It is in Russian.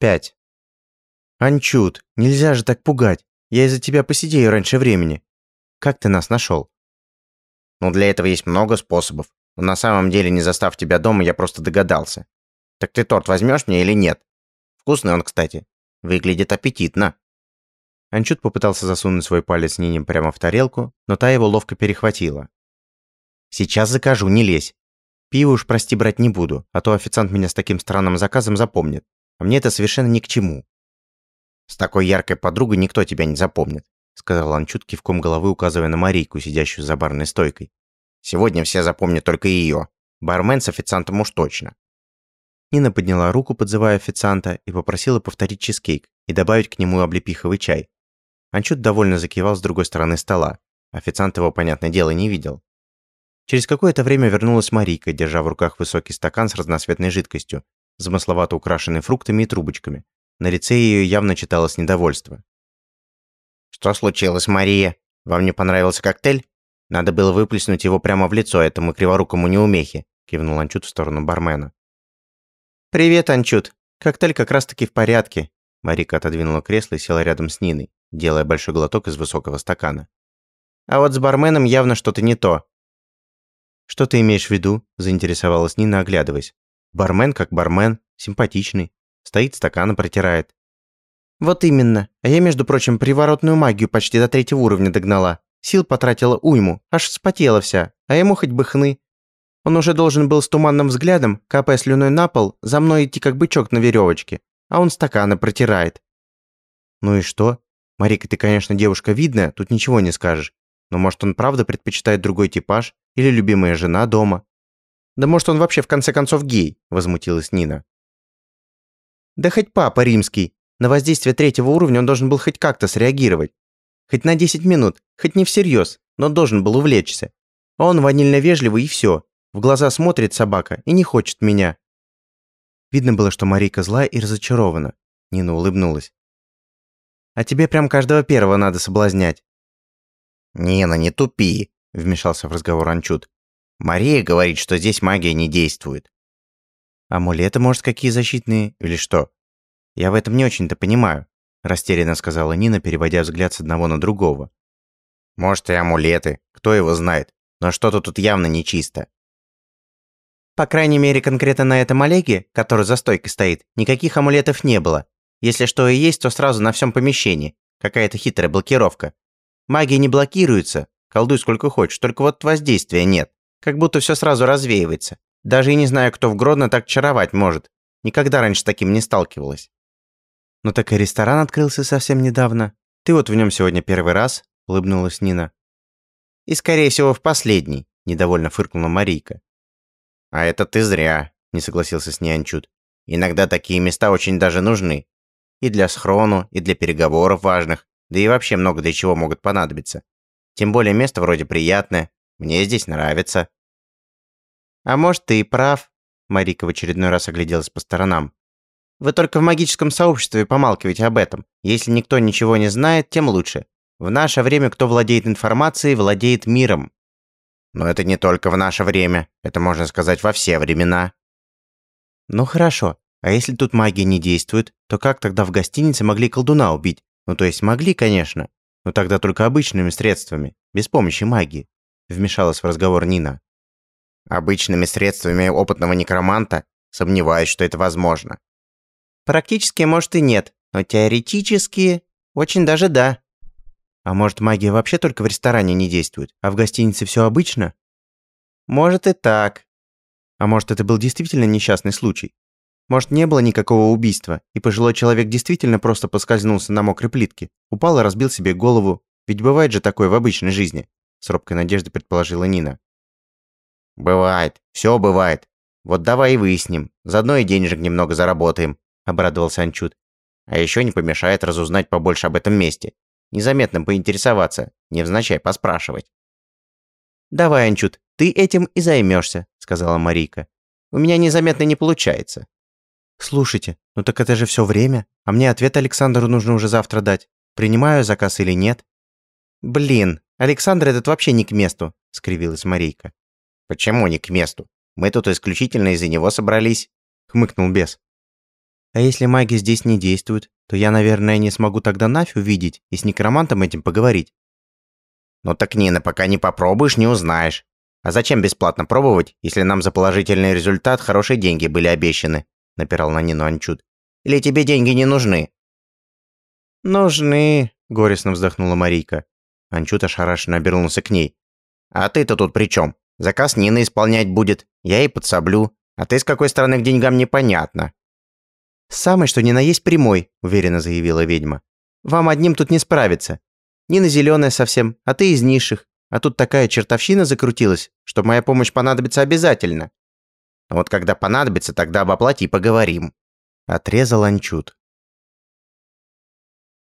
5. Анчут, нельзя же так пугать. Я из-за тебя посидею раньше времени. Как ты нас нашел? Ну, для этого есть много способов. Но на самом деле, не застав тебя дома, я просто догадался. Так ты торт возьмешь мне или нет? Вкусный он, кстати. Выглядит аппетитно. Анчут попытался засунуть свой палец Нине прямо в тарелку, но та его ловко перехватила. «Сейчас закажу, не лезь. Пиво уж, прости, брать не буду, а то официант меня с таким странным заказом запомнит. А мне это совершенно ни к чему». «С такой яркой подругой никто тебя не запомнит», сказал Анчут кивком головы, указывая на Марийку, сидящую за барной стойкой. «Сегодня все запомнят только ее. Бармен с официантом уж точно». Нина подняла руку, подзывая официанта, и попросила повторить чизкейк и добавить к нему облепиховый чай. Анчут довольно закивал с другой стороны стола. Официант его, понятное дело, не видел. Через какое-то время вернулась Марийка, держа в руках высокий стакан с разноцветной жидкостью, замысловато украшенный фруктами и трубочками. На лице ее явно читалось недовольство. «Что случилось, Мария? Вам не понравился коктейль? Надо было выплеснуть его прямо в лицо этому криворукому неумехе», кивнул Анчут в сторону бармена. «Привет, Анчут. Коктейль как раз-таки в порядке». Марика отодвинула кресло и села рядом с Ниной делая большой глоток из высокого стакана. «А вот с барменом явно что-то не то». «Что ты имеешь в виду?» – заинтересовалась Нина, оглядываясь. «Бармен как бармен, симпатичный, стоит стаканы протирает». «Вот именно. А я, между прочим, приворотную магию почти до третьего уровня догнала. Сил потратила уйму, аж вспотела вся, а ему хоть бы хны. Он уже должен был с туманным взглядом, капая слюной на пол, за мной идти как бычок на веревочке, а он стаканы протирает». «Ну и что? Марика, ты, конечно, девушка видная, тут ничего не скажешь. Но может он правда предпочитает другой типаж? Или любимая жена дома? Да может он вообще в конце концов гей, возмутилась Нина. Да хоть папа римский. На воздействие третьего уровня он должен был хоть как-то среагировать. Хоть на 10 минут, хоть не всерьез, но должен был увлечься. А он ванильно вежливый и все. В глаза смотрит собака и не хочет меня. Видно было, что Марика злая и разочарована. Нина улыбнулась. А тебе прям каждого первого надо соблазнять». «Нина, не тупи», — вмешался в разговор Анчут. «Мария говорит, что здесь магия не действует». «Амулеты, может, какие защитные? Или что? Я в этом не очень-то понимаю», — растерянно сказала Нина, переводя взгляд с одного на другого. «Может, и амулеты, кто его знает, но что-то тут явно нечисто». По крайней мере, конкретно на этом Олеге, который за стойкой стоит, никаких амулетов не было. Если что и есть, то сразу на всем помещении. Какая-то хитрая блокировка. Магия не блокируется. Колдуй сколько хочешь, только вот воздействия нет. Как будто все сразу развеивается. Даже и не знаю, кто в Гродно так чаровать может. Никогда раньше таким не сталкивалась. Ну так и ресторан открылся совсем недавно. Ты вот в нем сегодня первый раз, улыбнулась Нина. И скорее всего в последний, недовольно фыркнула Марийка. А это ты зря, не согласился с ней Анчут. Иногда такие места очень даже нужны. И для схрону, и для переговоров важных, да и вообще много для чего могут понадобиться. Тем более место вроде приятное, мне здесь нравится. А может, ты и прав, Марика в очередной раз огляделась по сторонам. Вы только в магическом сообществе помалкиваете об этом. Если никто ничего не знает, тем лучше. В наше время кто владеет информацией, владеет миром. Но это не только в наше время, это можно сказать во все времена. Ну хорошо, а если тут магия не действует, то как тогда в гостинице могли колдуна убить? Ну то есть могли, конечно, но тогда только обычными средствами, без помощи магии. Вмешалась в разговор Нина. Обычными средствами опытного некроманта? Сомневаюсь, что это возможно. Практически, может, и нет, но теоретически очень даже да. А может, магия вообще только в ресторане не действует, а в гостинице все обычно? Может и так. А может, это был действительно несчастный случай? Может, не было никакого убийства, и пожилой человек действительно просто поскользнулся на мокрой плитке, упал и разбил себе голову, ведь бывает же такое в обычной жизни, с робкой надеждой предположила Нина. Бывает, все бывает. Вот давай и выясним, заодно и денежек немного заработаем, обрадовался Анчут. А еще не помешает разузнать побольше об этом месте. Незаметно поинтересоваться, невзначай поспрашивать. «Давай, Анчут, ты этим и займешься», — сказала Марийка. «У меня незаметно не получается». «Слушайте, ну так это же все время, а мне ответ Александру нужно уже завтра дать. Принимаю заказ или нет?» «Блин, Александр этот вообще не к месту», — скривилась Марийка. «Почему не к месту? Мы тут исключительно из-за него собрались», — хмыкнул бес. А если маги здесь не действуют, то я, наверное, не смогу тогда Нафь увидеть и с некромантом этим поговорить. Ну так, Нина, пока не попробуешь, не узнаешь. А зачем бесплатно пробовать, если нам за положительный результат хорошие деньги были обещаны? Напирал на Нину Анчут. Или тебе деньги не нужны? Нужны, горестно вздохнула Марийка. Анчут ошарашенно обернулся к ней. А ты-то тут при чем? Заказ Нина исполнять будет, я ей подсоблю. А ты с какой стороны к деньгам непонятно. «Самый, что ни на есть прямой», – уверенно заявила ведьма. «Вам одним тут не справиться. Нина зеленая совсем, а ты из низших. А тут такая чертовщина закрутилась, что моя помощь понадобится обязательно». «Вот когда понадобится, тогда об оплате и поговорим», – отрезал Анчут.